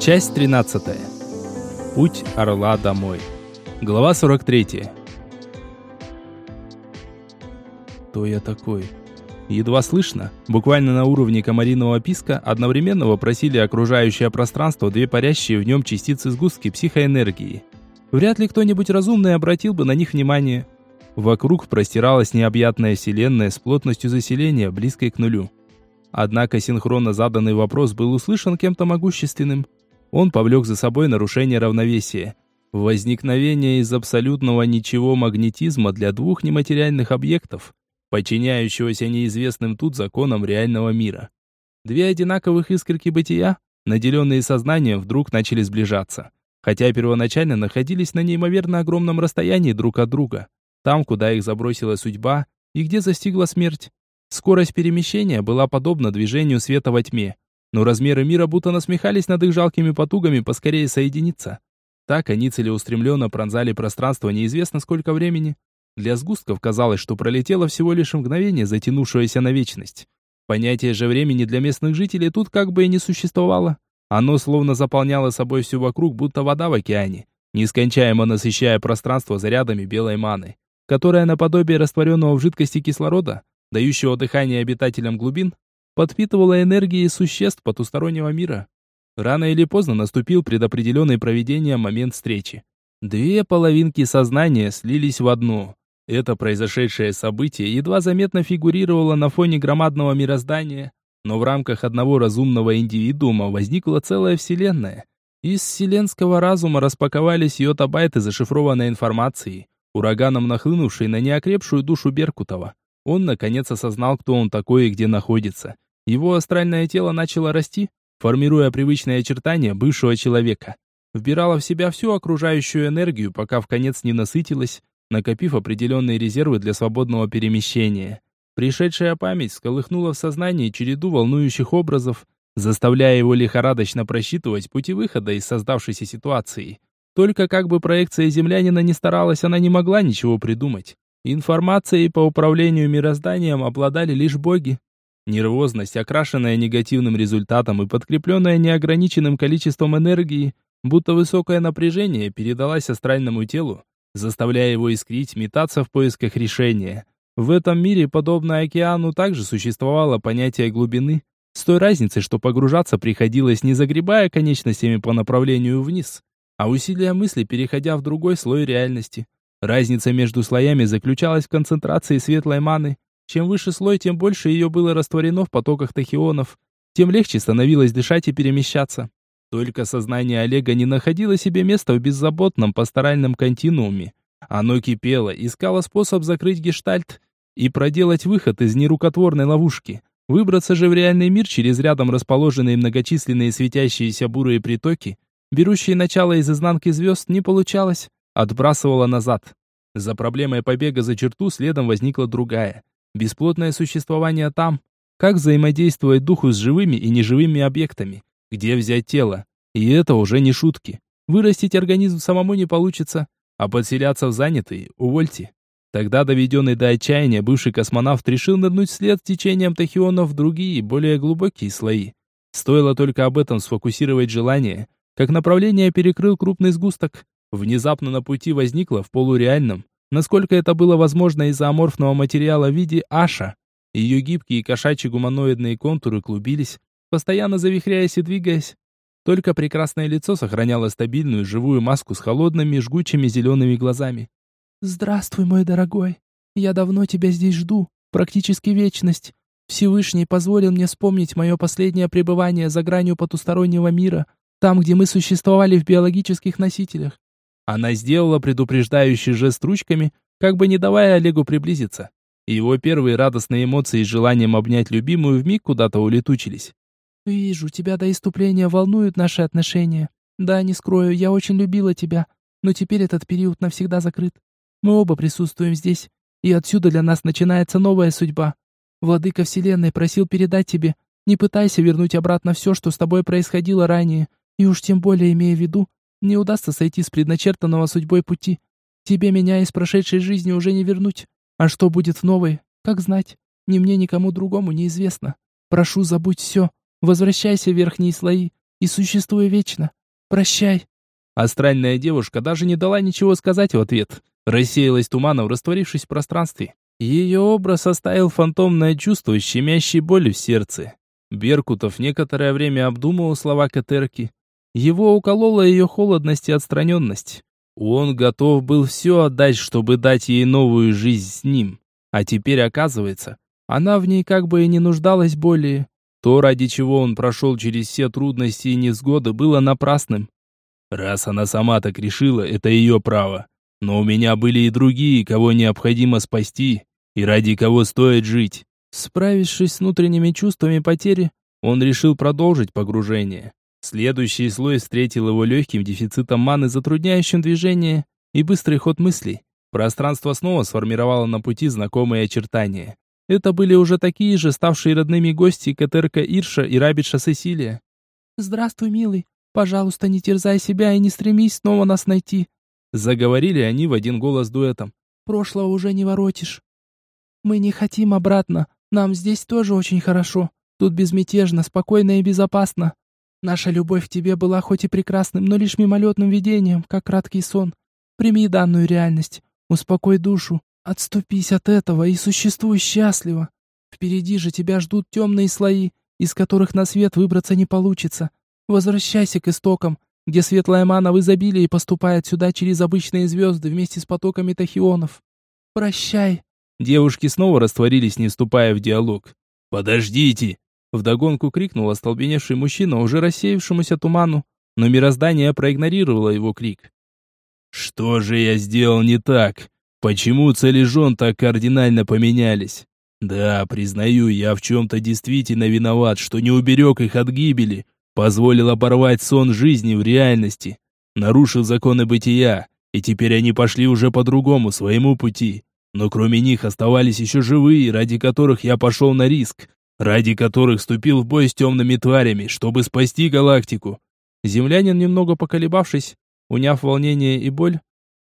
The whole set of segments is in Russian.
Часть 13. Путь орла домой. Глава 43. Кто я такой? Едва слышно, буквально на уровне комариного писка, одновременно вопросили окружающее пространство две парящие в нем частицы сгустки психоэнергии. Вряд ли кто-нибудь разумный обратил бы на них внимание. Вокруг простиралась необъятная вселенная с плотностью заселения, близкой к нулю. Однако синхронно заданный вопрос был услышан кем-то могущественным – он повлек за собой нарушение равновесия. Возникновение из абсолютного ничего магнетизма для двух нематериальных объектов, подчиняющегося неизвестным тут законам реального мира. Две одинаковых искорки бытия, наделенные сознанием, вдруг начали сближаться. Хотя первоначально находились на неимоверно огромном расстоянии друг от друга. Там, куда их забросила судьба и где застигла смерть. Скорость перемещения была подобна движению света во тьме но размеры мира будто насмехались над их жалкими потугами поскорее соединиться. Так они целеустремленно пронзали пространство неизвестно сколько времени. Для сгустков казалось, что пролетело всего лишь мгновение, затянувшееся на вечность. Понятие же времени для местных жителей тут как бы и не существовало. Оно словно заполняло собой все вокруг, будто вода в океане, нескончаемо насыщая пространство зарядами белой маны, которая наподобие растворенного в жидкости кислорода, дающего дыхание обитателям глубин, подпитывала энергией существ потустороннего мира. Рано или поздно наступил предопределенный проведением момент встречи. Две половинки сознания слились в одно. Это произошедшее событие едва заметно фигурировало на фоне громадного мироздания, но в рамках одного разумного индивидуума возникла целая вселенная. Из вселенского разума распаковались йота-байты зашифрованной информации, ураганом нахлынувшей на неокрепшую душу Беркутова. Он, наконец, осознал, кто он такой и где находится. Его астральное тело начало расти, формируя привычные очертания бывшего человека. Вбирало в себя всю окружающую энергию, пока в конец не насытилось, накопив определенные резервы для свободного перемещения. Пришедшая память сколыхнула в сознании череду волнующих образов, заставляя его лихорадочно просчитывать пути выхода из создавшейся ситуации. Только как бы проекция землянина не старалась, она не могла ничего придумать. Информацией по управлению мирозданием обладали лишь боги. Нервозность, окрашенная негативным результатом и подкрепленная неограниченным количеством энергии, будто высокое напряжение, передалась астральному телу, заставляя его искрить, метаться в поисках решения. В этом мире, подобно океану, также существовало понятие глубины, с той разницей, что погружаться приходилось не загребая конечностями по направлению вниз, а усилия мысли переходя в другой слой реальности. Разница между слоями заключалась в концентрации светлой маны. Чем выше слой, тем больше ее было растворено в потоках тахионов, тем легче становилось дышать и перемещаться. Только сознание Олега не находило себе места в беззаботном пасторальном континууме. Оно кипело, искало способ закрыть гештальт и проделать выход из нерукотворной ловушки. Выбраться же в реальный мир через рядом расположенные многочисленные светящиеся бурые притоки, берущие начало из изнанки звезд, не получалось отбрасывала назад. За проблемой побега за черту следом возникла другая. Бесплотное существование там. Как взаимодействовать духу с живыми и неживыми объектами? Где взять тело? И это уже не шутки. Вырастить организм самому не получится, а подселяться в занятый – увольте. Тогда, доведенный до отчаяния, бывший космонавт решил нырнуть вслед течением тахионов в другие, более глубокие слои. Стоило только об этом сфокусировать желание, как направление перекрыл крупный сгусток, внезапно на пути возникла в полуреальном, насколько это было возможно из-за аморфного материала в виде Аша. Ее гибкие кошачьи гуманоидные контуры клубились, постоянно завихряясь и двигаясь. Только прекрасное лицо сохраняло стабильную живую маску с холодными, жгучими зелеными глазами. «Здравствуй, мой дорогой. Я давно тебя здесь жду, практически вечность. Всевышний позволил мне вспомнить мое последнее пребывание за гранью потустороннего мира, там, где мы существовали в биологических носителях. Она сделала предупреждающий жест ручками, как бы не давая Олегу приблизиться. Его первые радостные эмоции с желанием обнять любимую вмиг куда-то улетучились. «Вижу, тебя до иступления волнуют наши отношения. Да, не скрою, я очень любила тебя, но теперь этот период навсегда закрыт. Мы оба присутствуем здесь, и отсюда для нас начинается новая судьба. Владыка Вселенной просил передать тебе, не пытайся вернуть обратно все, что с тобой происходило ранее, и уж тем более имея в виду, не удастся сойти с предначертанного судьбой пути. Тебе меня из прошедшей жизни уже не вернуть. А что будет в новой, как знать, ни мне, никому другому неизвестно. Прошу, забудь все. Возвращайся в верхние слои. и существуй вечно. Прощай». Астральная девушка даже не дала ничего сказать в ответ. Рассеялась туманом, растворившись в пространстве. Ее образ оставил фантомное чувство щемящей боли в сердце. Беркутов некоторое время обдумывал слова Катерки. Его уколола ее холодность и отстраненность. Он готов был все отдать, чтобы дать ей новую жизнь с ним. А теперь, оказывается, она в ней как бы и не нуждалась более. То, ради чего он прошел через все трудности и невзгоды, было напрасным. Раз она сама так решила, это ее право. Но у меня были и другие, кого необходимо спасти, и ради кого стоит жить. Справившись с внутренними чувствами потери, он решил продолжить погружение. Следующий слой встретил его легким дефицитом маны, затрудняющим движение и быстрый ход мыслей. Пространство снова сформировало на пути знакомые очертания. Это были уже такие же, ставшие родными гости Катерка Ирша и Рабиша Сесилия. «Здравствуй, милый. Пожалуйста, не терзай себя и не стремись снова нас найти». Заговорили они в один голос дуэтом. «Прошлого уже не воротишь. Мы не хотим обратно. Нам здесь тоже очень хорошо. Тут безмятежно, спокойно и безопасно. Наша любовь к тебе была хоть и прекрасным, но лишь мимолетным видением, как краткий сон. Прими данную реальность, успокой душу, отступись от этого и существуй счастливо. Впереди же тебя ждут темные слои, из которых на свет выбраться не получится. Возвращайся к истокам, где светлая мана в изобилии поступает сюда через обычные звезды вместе с потоками тахионов. Прощай. Девушки снова растворились, не вступая в диалог. «Подождите!» Вдогонку крикнул остолбеневший мужчина, уже рассеявшемуся туману, но мироздание проигнорировало его крик. «Что же я сделал не так? Почему цели жен так кардинально поменялись? Да, признаю, я в чем-то действительно виноват, что не уберег их от гибели, позволил оборвать сон жизни в реальности, нарушил законы бытия, и теперь они пошли уже по другому, своему пути. Но кроме них оставались еще живые, ради которых я пошел на риск, ради которых вступил в бой с темными тварями, чтобы спасти галактику. Землянин, немного поколебавшись, уняв волнение и боль,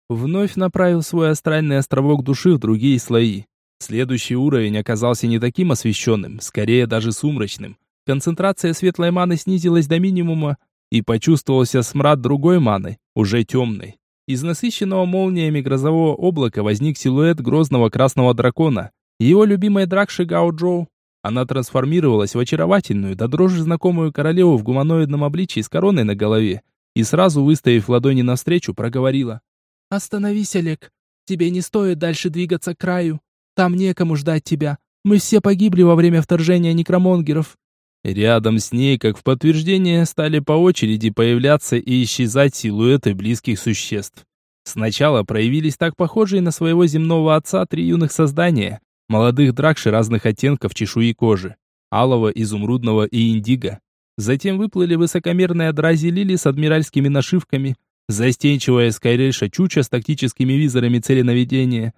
вновь направил свой астральный островок души в другие слои. Следующий уровень оказался не таким освещенным, скорее даже сумрачным. Концентрация светлой маны снизилась до минимума, и почувствовался смрад другой маны, уже темной. Из насыщенного молниями грозового облака возник силуэт грозного красного дракона, его любимой дракши Гао Джоу. Она трансформировалась в очаровательную, до дрожи знакомую королеву в гуманоидном обличии с короной на голове и сразу, выставив ладони навстречу, проговорила. «Остановись, Олег. Тебе не стоит дальше двигаться к краю. Там некому ждать тебя. Мы все погибли во время вторжения некромонгеров». Рядом с ней, как в подтверждение, стали по очереди появляться и исчезать силуэты близких существ. Сначала проявились так похожие на своего земного отца три юных создания, молодых дракши разных оттенков чешуи кожи, алого, изумрудного и индиго. Затем выплыли высокомерные дрази лили с адмиральскими нашивками, застенчивая скайрельша чуча с тактическими визорами целенаведения,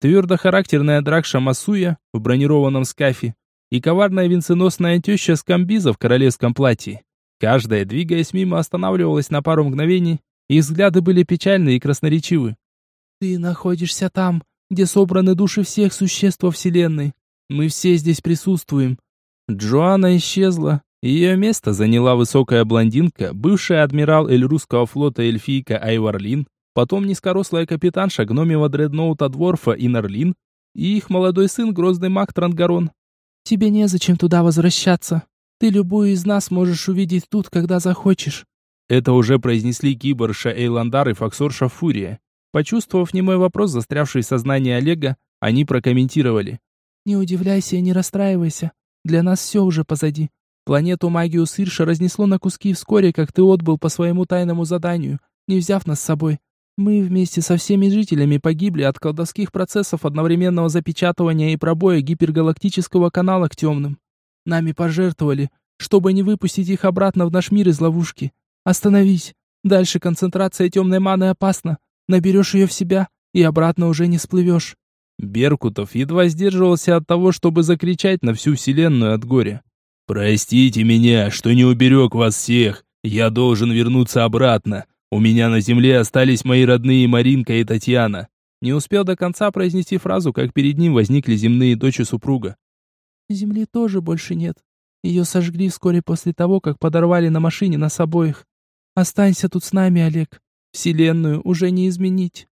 твердохарактерная дракша Масуя в бронированном скафе и коварная венценосная теща с комбиза в королевском платье. Каждая, двигаясь мимо, останавливалась на пару мгновений, их взгляды были печальны и красноречивы. «Ты находишься там, где собраны души всех существ во Вселенной. Мы все здесь присутствуем». Джоанна исчезла. Ее место заняла высокая блондинка, бывшая адмирал Эльрусского флота эльфийка Айварлин, потом низкорослая капитанша гномева дредноута Дворфа Инарлин и их молодой сын грозный маг Трангарон. «Тебе незачем туда возвращаться. Ты любую из нас можешь увидеть тут, когда захочешь». Это уже произнесли киборша Эйландар и факсорша Фурия. Почувствовав немой вопрос, застрявший в сознании Олега, они прокомментировали. «Не удивляйся и не расстраивайся. Для нас все уже позади. Планету магию Сирша разнесло на куски вскоре, как ты отбыл по своему тайному заданию, не взяв нас с собой. Мы вместе со всеми жителями погибли от колдовских процессов одновременного запечатывания и пробоя гипергалактического канала к темным. Нами пожертвовали, чтобы не выпустить их обратно в наш мир из ловушки. Остановись. Дальше концентрация темной маны опасна. Наберешь ее в себя, и обратно уже не всплывешь». Беркутов едва сдерживался от того, чтобы закричать на всю вселенную от горя. «Простите меня, что не уберег вас всех. Я должен вернуться обратно. У меня на земле остались мои родные Маринка и Татьяна». Не успел до конца произнести фразу, как перед ним возникли земные дочи супруга. «Земли тоже больше нет. Ее сожгли вскоре после того, как подорвали на машине нас обоих. Останься тут с нами, Олег. Вселенную уже не изменить.